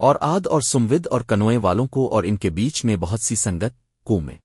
اور آد اور سمود اور کنوئے والوں کو اور ان کے بیچ میں بہت سی سنگت کو میں